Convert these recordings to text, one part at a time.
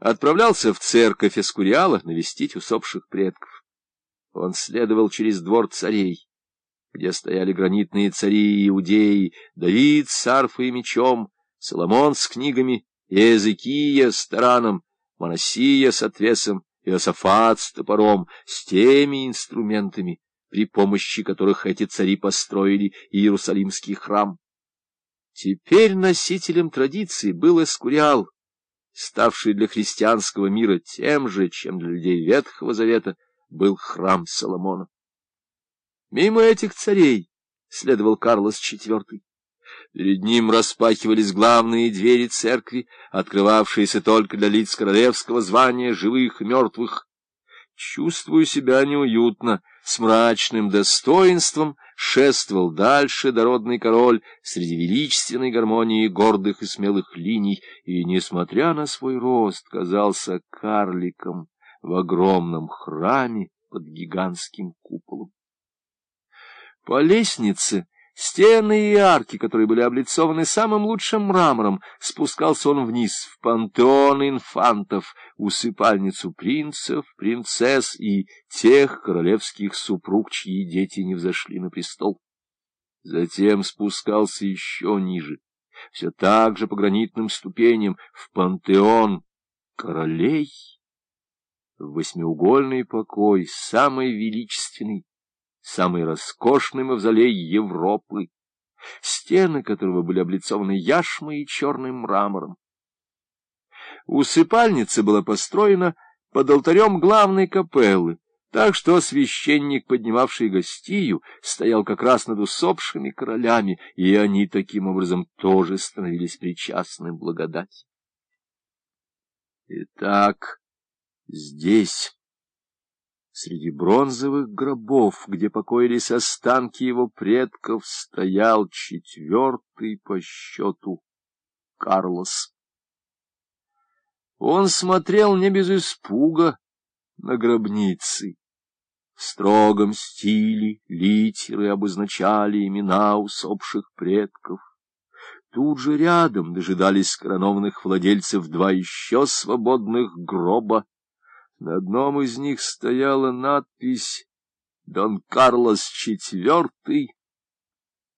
отправлялся в церковь Эскуриала навестить усопших предков. Он следовал через двор царей, где стояли гранитные цари Иудеи, Давид с арфой и мечом, Соломон с книгами, Езекия с тараном, Моносия с отвесом, Иосафат с топором, с теми инструментами, при помощи которых эти цари построили Иерусалимский храм. Теперь носителем традиции был Эскуриал, ставший для христианского мира тем же, чем для людей Ветхого Завета был храм Соломона. Мимо этих царей следовал Карлос IV. Перед ним распахивались главные двери церкви, открывавшиеся только для лиц королевского звания живых и мертвых. Чувствую себя неуютно, с мрачным достоинством шествовал дальше дородный король среди величественной гармонии гордых и смелых линий, и, несмотря на свой рост, казался карликом в огромном храме под гигантским куполом. По лестнице Стены и арки, которые были облицованы самым лучшим мрамором, спускался он вниз, в пантеон инфантов, усыпальницу принцев, принцесс и тех королевских супруг, чьи дети не взошли на престол. Затем спускался еще ниже, все так же по гранитным ступеням, в пантеон королей, в восьмиугольный покой, самый величественный, самый роскошный мавзолей Европы, стены которого были облицованы яшмой и черным мрамором. Усыпальница была построена под алтарем главной капеллы, так что священник, поднимавший гостию, стоял как раз над усопшими королями, и они таким образом тоже становились причастны благодати. Итак, здесь... Среди бронзовых гробов, где покоились останки его предков, стоял четвертый по счету Карлос. Он смотрел не без испуга на гробницы. В строгом стиле литеры обозначали имена усопших предков. Тут же рядом дожидались коронованных владельцев два еще свободных гроба, на одном из них стояла надпись «Дон Карлос IV»,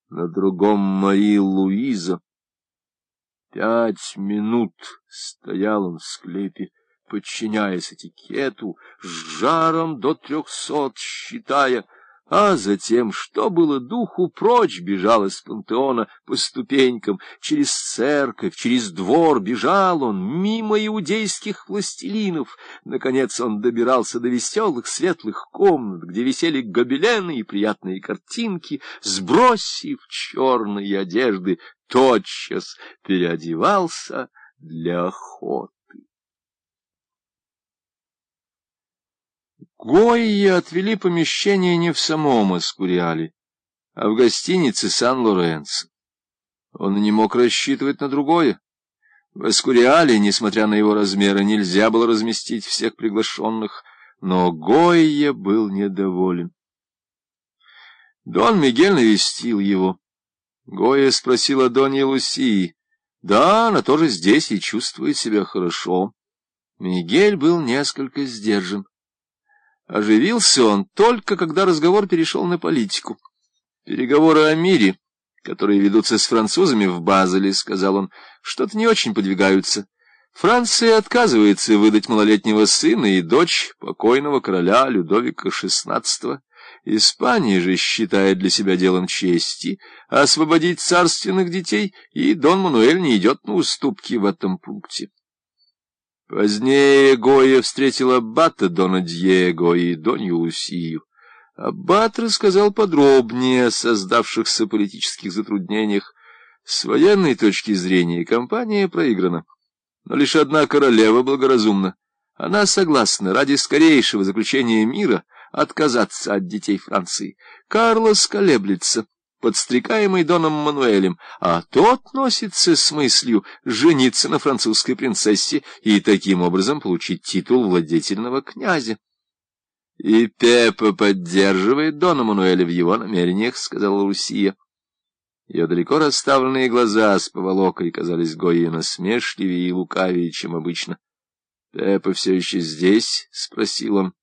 на другом «Мари Луиза». Пять минут стоял он в склепе, подчиняясь этикету, с жаром до трехсот, считая — а затем, что было духу, прочь бежал из пантеона по ступенькам, через церковь, через двор бежал он, мимо иудейских властелинов. Наконец он добирался до веселых светлых комнат, где висели гобелены и приятные картинки, сбросив черные одежды, тотчас переодевался для охоты. Гои отвели помещение не в самом Аскуриале, а в гостинице Сан-Лоренцо. Он не мог рассчитывать на другое. В Аскуриале, несмотря на его размеры, нельзя было разместить всех приглашенных, но Гойя был недоволен. Дон Мигель навестил его. Гоя спросил о Доне Лусии. Да, она тоже здесь и чувствует себя хорошо. Мигель был несколько сдержан. Оживился он только, когда разговор перешел на политику. Переговоры о мире, которые ведутся с французами в Базеле, сказал он, что-то не очень подвигаются. Франция отказывается выдать малолетнего сына и дочь покойного короля Людовика XVI. Испания же считает для себя делом чести освободить царственных детей, и Дон Мануэль не идет на уступки в этом пункте. Позднее Гоя встретил аббата Дона Дьего и Донью Лусию. Аббат рассказал подробнее о создавшихся политических затруднениях. С военной точки зрения компания проиграна. Но лишь одна королева благоразумна. Она согласна ради скорейшего заключения мира отказаться от детей Франции. Карлос колеблется подстрекаемый Доном Мануэлем, а тот носится с мыслью жениться на французской принцессе и таким образом получить титул владетельного князя. — И Пеппа поддерживает Дона Мануэля в его намерениях, — сказала Лусия. Ее далеко расставленные глаза с поволокой казались Гойе насмешливее и лукавее, чем обычно. — Пеппа все еще здесь? — спросил он.